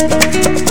Thank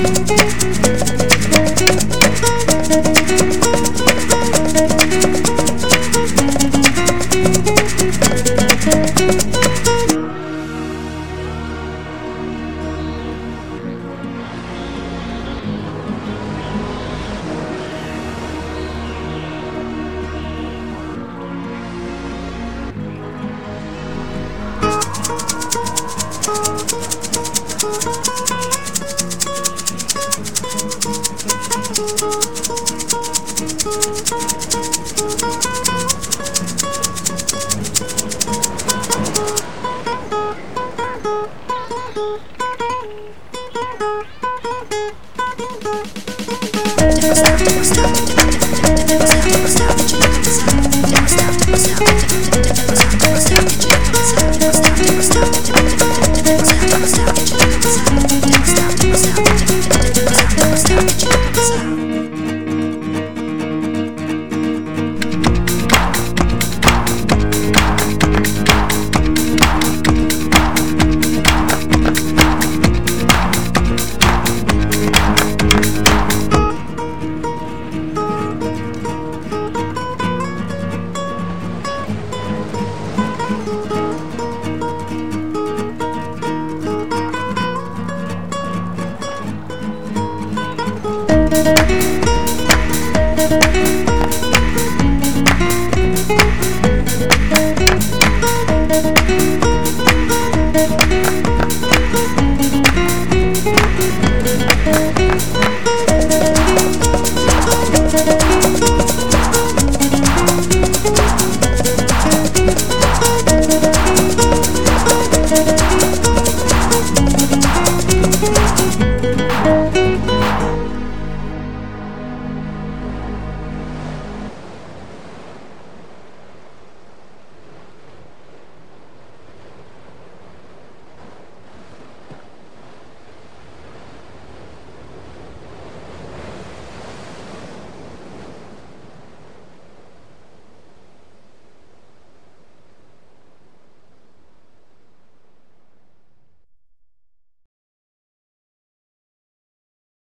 Thank stop, stop.